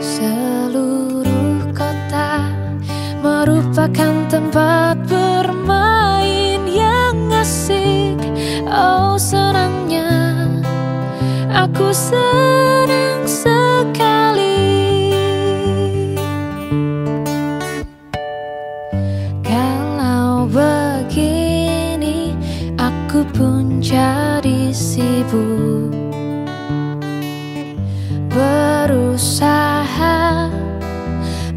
Seluruh kota merupakan tempat bermain yang asik. Oh senangnya. Aku senang sekali. Kalau begini aku pun sibuk. Berusaha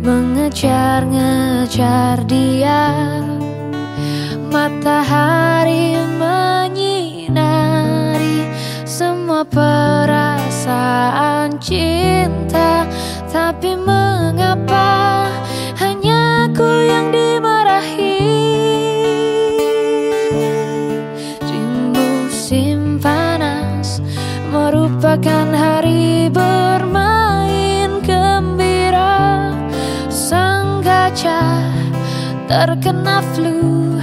mengejar-ngejar dia. Matahari menyinari semua perasaan cinta. Tapi mengapa merupakan hari bermain gembira Sang gajah terkena flu.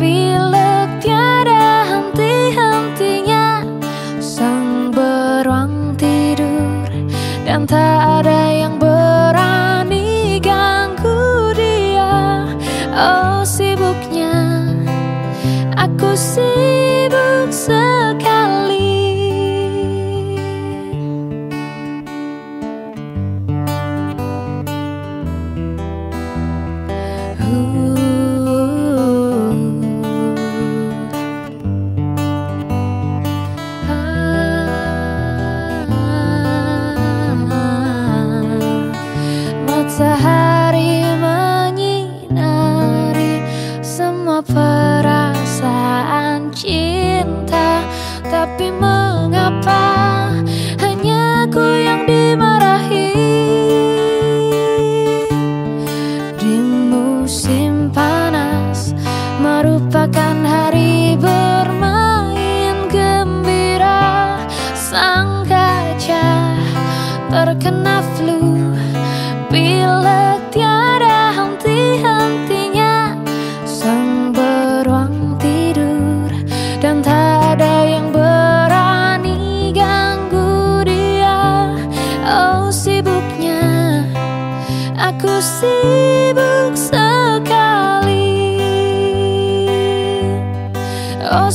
Pilek tiada henti-hentinya Sang beruang tidur Dan tak ada yang berani ganggu dia. Oh sibuknya Aku sibuk sekali Tapi mengapa hanya aku yang dimarahi? Di musim panas merupakan hari bermain gembira. Sang gajah terkena sibuk sekali. Oh